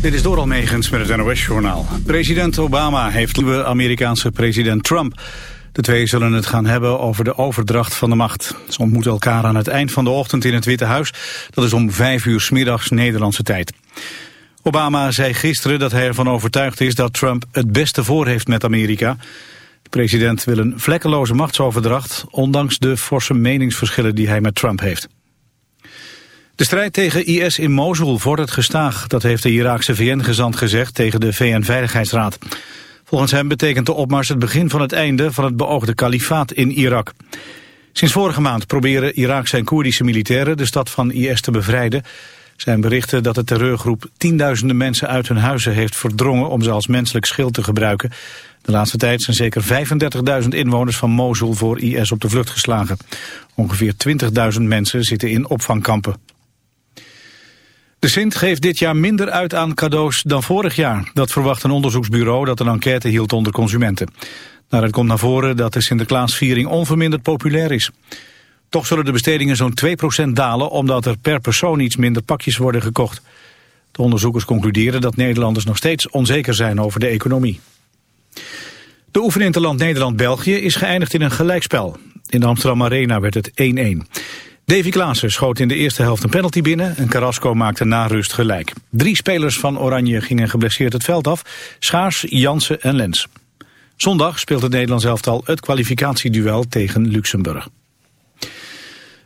Dit is Doral Megens met het NOS-journaal. President Obama heeft nieuwe Amerikaanse president Trump. De twee zullen het gaan hebben over de overdracht van de macht. Ze ontmoeten elkaar aan het eind van de ochtend in het Witte Huis. Dat is om vijf uur s middags Nederlandse tijd. Obama zei gisteren dat hij ervan overtuigd is dat Trump het beste voor heeft met Amerika. De president wil een vlekkeloze machtsoverdracht... ondanks de forse meningsverschillen die hij met Trump heeft. De strijd tegen IS in Mosul vordert gestaag. Dat heeft de Iraakse VN-gezant gezegd tegen de VN-veiligheidsraad. Volgens hem betekent de opmars het begin van het einde van het beoogde kalifaat in Irak. Sinds vorige maand proberen Iraakse en Koerdische militairen de stad van IS te bevrijden. zijn berichten dat de terreurgroep tienduizenden mensen uit hun huizen heeft verdrongen om ze als menselijk schild te gebruiken. De laatste tijd zijn zeker 35.000 inwoners van Mosul voor IS op de vlucht geslagen. Ongeveer 20.000 mensen zitten in opvangkampen. De Sint geeft dit jaar minder uit aan cadeaus dan vorig jaar. Dat verwacht een onderzoeksbureau dat een enquête hield onder consumenten. Daaruit komt naar voren dat de Sinterklaasviering onverminderd populair is. Toch zullen de bestedingen zo'n 2% dalen... omdat er per persoon iets minder pakjes worden gekocht. De onderzoekers concluderen dat Nederlanders nog steeds onzeker zijn over de economie. De oefeninterland Nederland-België is geëindigd in een gelijkspel. In de Amsterdam Arena werd het 1-1. Davy Klaassen schoot in de eerste helft een penalty binnen en Carrasco maakte na rust gelijk. Drie spelers van Oranje gingen geblesseerd het veld af, Schaars, Jansen en Lens. Zondag speelt het Nederlands elftal het kwalificatieduel tegen Luxemburg.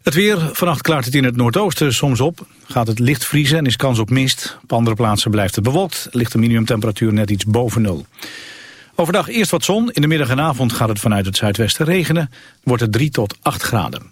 Het weer, vannacht klaart het in het noordoosten soms op. Gaat het licht vriezen en is kans op mist. Op andere plaatsen blijft het bewolkt, ligt de minimumtemperatuur net iets boven nul. Overdag eerst wat zon, in de middag en avond gaat het vanuit het zuidwesten regenen. Wordt het 3 tot 8 graden.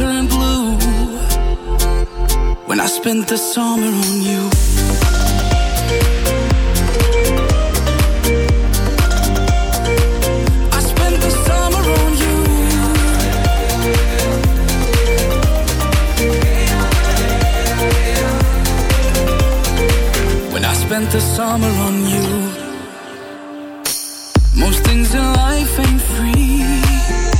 turn blue when I spent the summer on you. spent the summer on you. Most things in life ain't free.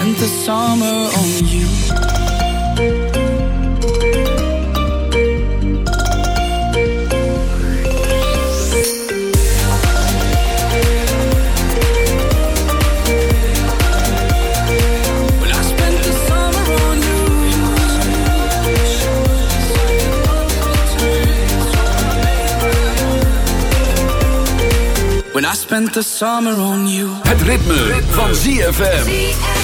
spent the summer on you. When I spent the summer on you. Het ritme, ritme. van ZFM.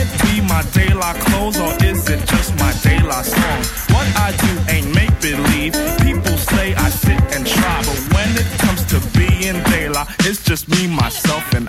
it be my day clothes or is it just my day song? What I do ain't make believe. People say I sit and try, but when it comes to being De La it's just me, myself, and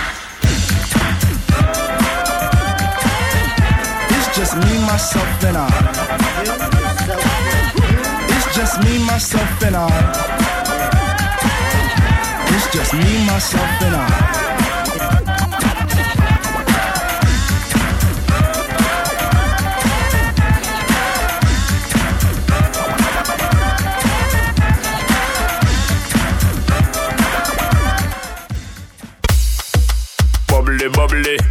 It's just me, myself, and I. It's just me, myself, and I. It's just me, myself, and I. bubbly, bubbly.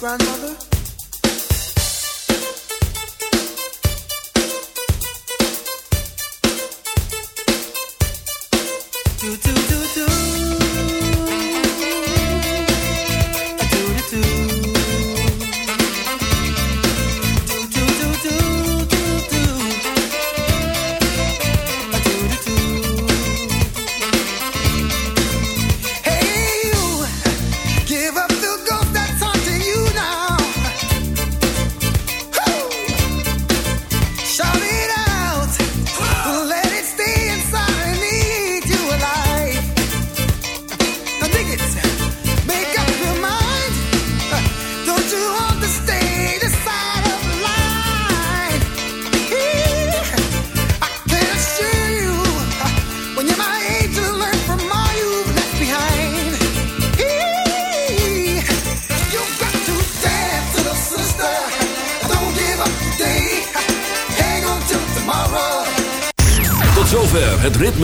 grandmother.